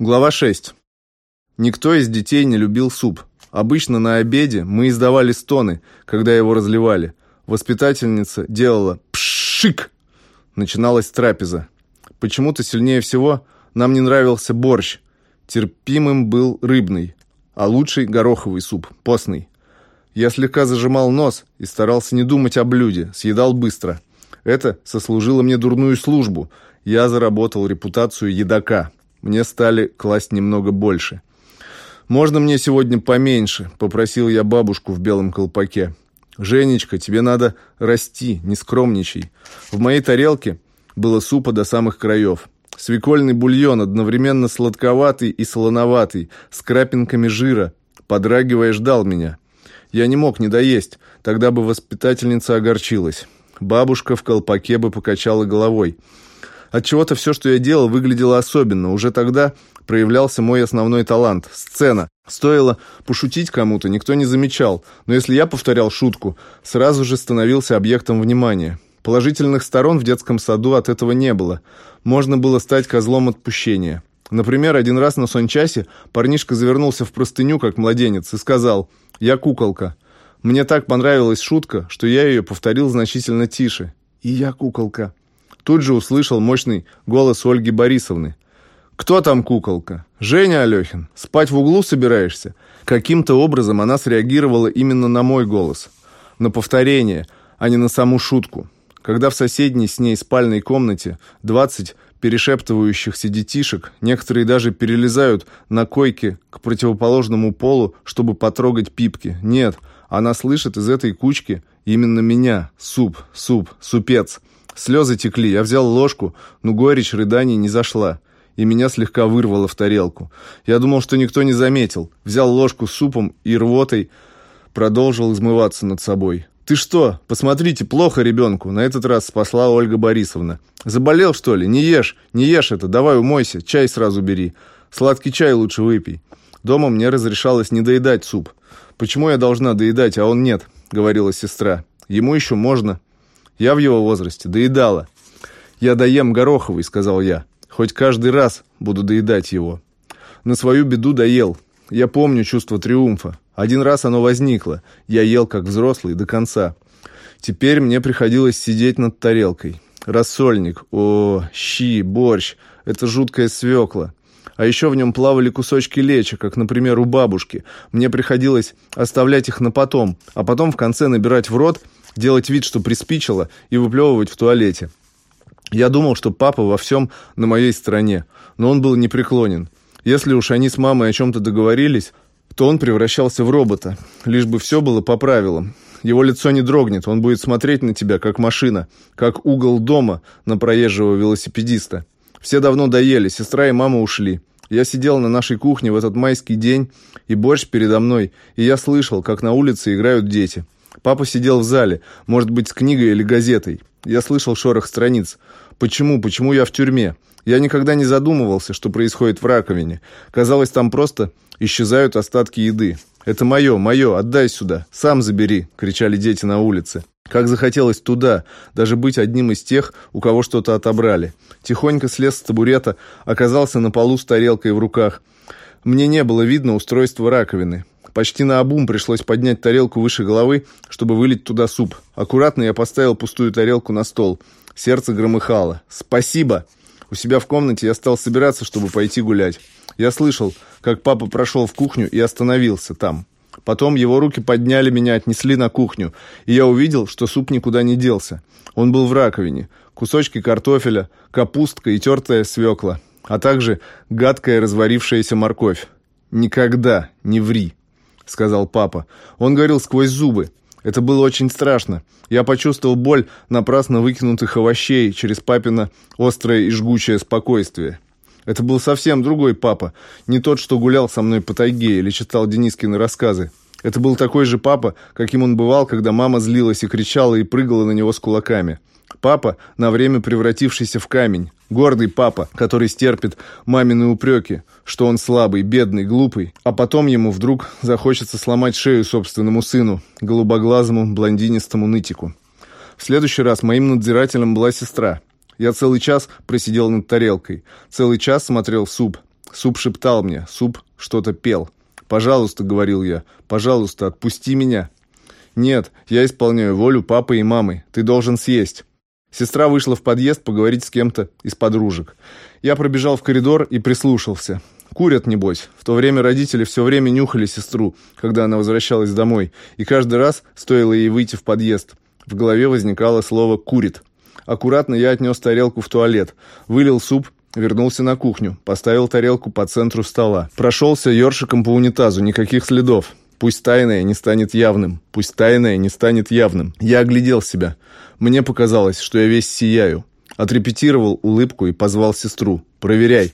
Глава 6. Никто из детей не любил суп. Обычно на обеде мы издавали стоны, когда его разливали. Воспитательница делала «пшик». Начиналась трапеза. Почему-то сильнее всего нам не нравился борщ. Терпимым был рыбный, а лучший гороховый суп, постный. Я слегка зажимал нос и старался не думать о блюде, съедал быстро. Это сослужило мне дурную службу. Я заработал репутацию едока. Мне стали класть немного больше. «Можно мне сегодня поменьше?» – попросил я бабушку в белом колпаке. «Женечка, тебе надо расти, не скромничай». В моей тарелке было супа до самых краев. Свекольный бульон, одновременно сладковатый и солоноватый, с крапинками жира, подрагивая, ждал меня. Я не мог не доесть, тогда бы воспитательница огорчилась. Бабушка в колпаке бы покачала головой. От чего то все, что я делал, выглядело особенно. Уже тогда проявлялся мой основной талант – сцена. Стоило пошутить кому-то, никто не замечал, но если я повторял шутку, сразу же становился объектом внимания. Положительных сторон в детском саду от этого не было. Можно было стать козлом отпущения. Например, один раз на сончасе парнишка завернулся в простыню, как младенец, и сказал «Я куколка». Мне так понравилась шутка, что я ее повторил значительно тише. «И я куколка». Тут же услышал мощный голос Ольги Борисовны. «Кто там куколка? Женя Алехин? Спать в углу собираешься?» Каким-то образом она среагировала именно на мой голос. На повторение, а не на саму шутку. Когда в соседней с ней спальной комнате 20 перешептывающихся детишек, некоторые даже перелезают на койке к противоположному полу, чтобы потрогать пипки. Нет, она слышит из этой кучки именно меня. Суп, суп, супец. Слезы текли, я взял ложку, но горечь рыданий не зашла, и меня слегка вырвало в тарелку. Я думал, что никто не заметил. Взял ложку с супом и рвотой продолжил измываться над собой. «Ты что? Посмотрите, плохо ребенку!» На этот раз спасла Ольга Борисовна. «Заболел, что ли? Не ешь, не ешь это, давай умойся, чай сразу бери. Сладкий чай лучше выпей». Дома мне разрешалось не доедать суп. «Почему я должна доедать, а он нет?» — говорила сестра. «Ему еще можно». Я в его возрасте доедала. «Я доем гороховый», — сказал я. «Хоть каждый раз буду доедать его». На свою беду доел. Я помню чувство триумфа. Один раз оно возникло. Я ел как взрослый до конца. Теперь мне приходилось сидеть над тарелкой. Рассольник, о, щи, борщ. Это жуткая свекла. А еще в нем плавали кусочки лечи, как, например, у бабушки. Мне приходилось оставлять их на потом, а потом в конце набирать в рот – делать вид, что приспичило, и выплевывать в туалете. Я думал, что папа во всем на моей стороне, но он был непреклонен. Если уж они с мамой о чем-то договорились, то он превращался в робота, лишь бы все было по правилам. Его лицо не дрогнет, он будет смотреть на тебя, как машина, как угол дома на проезжего велосипедиста. Все давно доели, сестра и мама ушли. Я сидел на нашей кухне в этот майский день, и борщ передо мной, и я слышал, как на улице играют дети. Папа сидел в зале, может быть, с книгой или газетой. Я слышал шорох страниц. Почему, почему я в тюрьме? Я никогда не задумывался, что происходит в раковине. Казалось, там просто исчезают остатки еды. «Это мое, мое, отдай сюда, сам забери!» — кричали дети на улице. Как захотелось туда, даже быть одним из тех, у кого что-то отобрали. Тихонько слез с табурета, оказался на полу с тарелкой в руках. Мне не было видно устройство раковины. Почти на обум пришлось поднять тарелку выше головы, чтобы вылить туда суп. Аккуратно я поставил пустую тарелку на стол. Сердце громыхало. «Спасибо!» У себя в комнате я стал собираться, чтобы пойти гулять. Я слышал, как папа прошел в кухню и остановился там. Потом его руки подняли меня, отнесли на кухню, и я увидел, что суп никуда не делся. Он был в раковине. Кусочки картофеля, капустка и тертая свекла, а также гадкая разварившаяся морковь. «Никогда не ври!» — сказал папа. Он говорил сквозь зубы. Это было очень страшно. Я почувствовал боль напрасно выкинутых овощей через папина острое и жгучее спокойствие. Это был совсем другой папа, не тот, что гулял со мной по тайге или читал Денискины рассказы. Это был такой же папа, каким он бывал, когда мама злилась и кричала и прыгала на него с кулаками. Папа, на время превратившийся в камень. Гордый папа, который стерпит мамины упреки, что он слабый, бедный, глупый, а потом ему вдруг захочется сломать шею собственному сыну, голубоглазому блондинистому нытику. В следующий раз моим надзирателем была сестра. Я целый час просидел над тарелкой, целый час смотрел в суп. Суп шептал мне, суп что-то пел. «Пожалуйста», — говорил я, — «пожалуйста, отпусти меня». «Нет, я исполняю волю папы и мамы. Ты должен съесть». Сестра вышла в подъезд поговорить с кем-то из подружек. Я пробежал в коридор и прислушался. Курят, небось. В то время родители все время нюхали сестру, когда она возвращалась домой, и каждый раз стоило ей выйти в подъезд. В голове возникало слово «курит». Аккуратно я отнес тарелку в туалет, вылил суп, вернулся на кухню, поставил тарелку по центру стола. Прошелся ёршиком по унитазу, никаких следов. Пусть тайное не станет явным. Пусть тайное не станет явным. Я оглядел себя. Мне показалось, что я весь сияю. Отрепетировал улыбку и позвал сестру. «Проверяй».